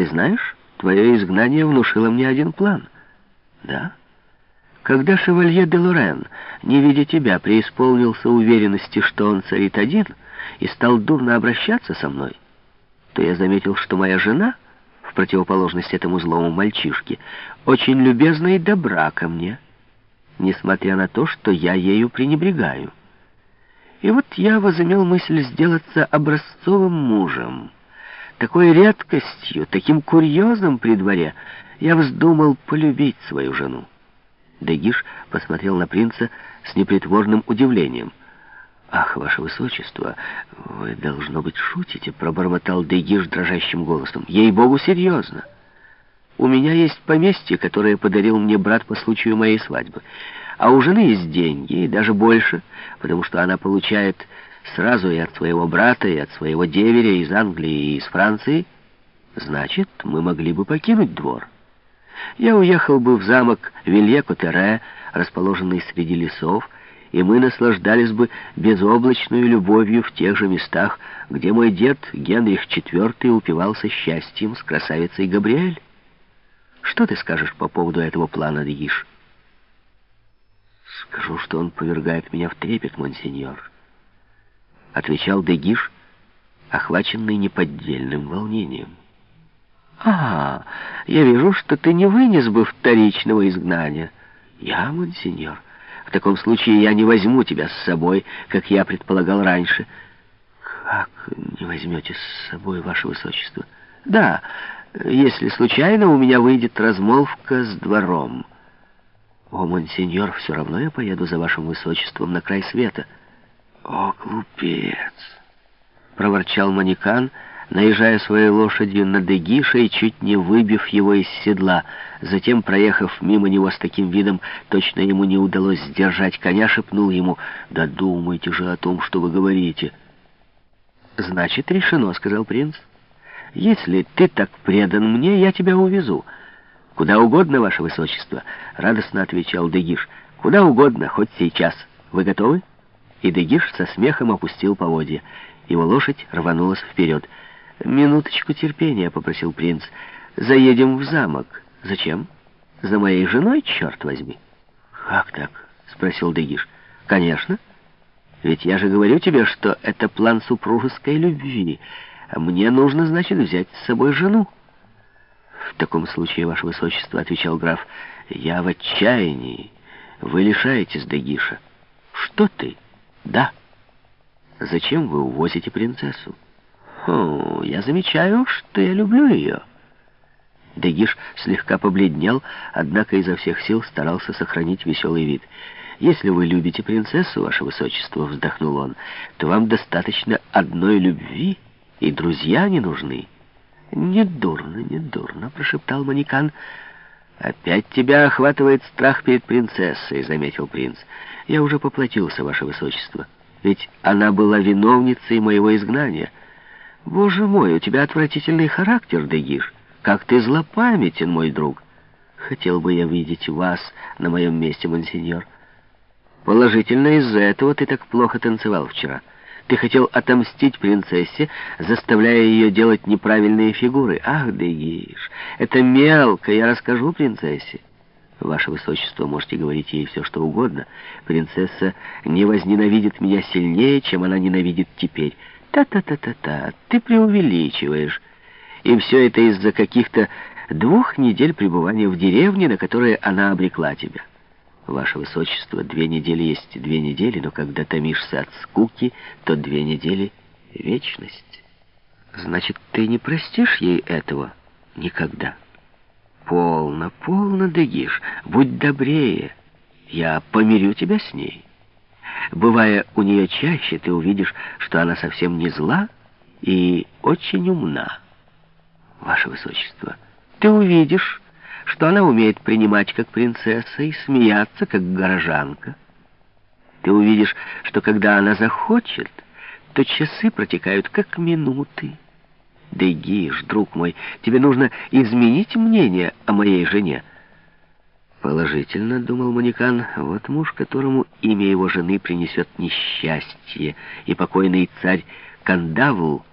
Ты знаешь, твое изгнание внушило мне один план. Да? Когда шевалье де Лорен, не видя тебя, преисполнился уверенности, что он царит один, и стал дурно обращаться со мной, то я заметил, что моя жена, в противоположность этому злому мальчишке, очень любезна и добра ко мне, несмотря на то, что я ею пренебрегаю. И вот я возымел мысль сделаться образцовым мужем. Такой редкостью, таким курьезом при дворе я вздумал полюбить свою жену. Дегиш посмотрел на принца с непритворным удивлением. «Ах, ваше высочество, вы, должно быть, шутите», — пробормотал Дегиш дрожащим голосом. «Ей-богу, серьезно. У меня есть поместье, которое подарил мне брат по случаю моей свадьбы. А у жены есть деньги, и даже больше, потому что она получает сразу и от своего брата, и от своего деверя из Англии и из Франции. Значит, мы могли бы покинуть двор». Я уехал бы в замок Вилье-Котере, расположенный среди лесов, и мы наслаждались бы безоблачной любовью в тех же местах, где мой дед Генрих IV упивался счастьем с красавицей Габриэль. Что ты скажешь по поводу этого плана, Дегиш? Скажу, что он повергает меня в трепет, монсеньор. Отвечал Дегиш, охваченный неподдельным волнением. «А, я вижу, что ты не вынес бы вторичного изгнания». «Я, монсеньор, в таком случае я не возьму тебя с собой, как я предполагал раньше». «Как не возьмете с собой, ваше высочество?» «Да, если случайно у меня выйдет размолвка с двором». «О, монсеньор, все равно я поеду за вашим высочеством на край света». «О, глупец!» — проворчал манекан — наезжая своей лошадью на Дегиша и чуть не выбив его из седла. Затем, проехав мимо него с таким видом, точно ему не удалось сдержать коня, шепнул ему «Да думайте же о том, что вы говорите». «Значит, решено», — сказал принц. «Если ты так предан мне, я тебя увезу». «Куда угодно, ваше высочество», — радостно отвечал Дегиш. «Куда угодно, хоть сейчас. Вы готовы?» И Дегиш со смехом опустил поводья. Его лошадь рванулась вперед. «Минуточку терпения», — попросил принц. «Заедем в замок». «Зачем?» «За моей женой, черт возьми». «Как так?» — спросил Дегиш. «Конечно. Ведь я же говорю тебе, что это план супружеской любви. А мне нужно, значит, взять с собой жену». «В таком случае, ваше высочество», — отвечал граф, — «я в отчаянии. Вы лишаетесь Дегиша». «Что ты?» «Да». «Зачем вы увозите принцессу?» Хм, я замечаю, что я люблю ее. Дегиш слегка побледнел, однако изо всех сил старался сохранить веселый вид. «Если вы любите принцессу, ваше высочество», — вздохнул он, «то вам достаточно одной любви, и друзья не нужны». «Не дурно, не дурно», — прошептал Манекан. «Опять тебя охватывает страх перед принцессой», — заметил принц. «Я уже поплатился, ваше высочество, ведь она была виновницей моего изгнания». Боже мой, у тебя отвратительный характер, Дегиш. Как ты злопамятен, мой друг. Хотел бы я видеть вас на моем месте, монсеньор. Положительно из-за этого ты так плохо танцевал вчера. Ты хотел отомстить принцессе, заставляя ее делать неправильные фигуры. Ах, Дегиш, это мелко, я расскажу принцессе. Ваше Высочество, можете говорить ей все, что угодно. Принцесса не возненавидит меня сильнее, чем она ненавидит теперь. Та-та-та-та-та, ты преувеличиваешь. И все это из-за каких-то двух недель пребывания в деревне, на которые она обрекла тебя. Ваше Высочество, две недели есть две недели, но когда томишься от скуки, то две недели — вечность. Значит, ты не простишь ей этого никогда? Полно, полно, Дегиш, будь добрее. Я помирю тебя с ней. Бывая у нее чаще, ты увидишь, что она совсем не зла и очень умна. Ваше Высочество, ты увидишь, что она умеет принимать как принцесса и смеяться как горожанка. Ты увидишь, что когда она захочет, то часы протекают как минуты. Дегиш, друг мой, тебе нужно изменить мнение о моей жене. Положительно, думал Манекан, вот муж, которому имя его жены принесет несчастье, и покойный царь Кандавл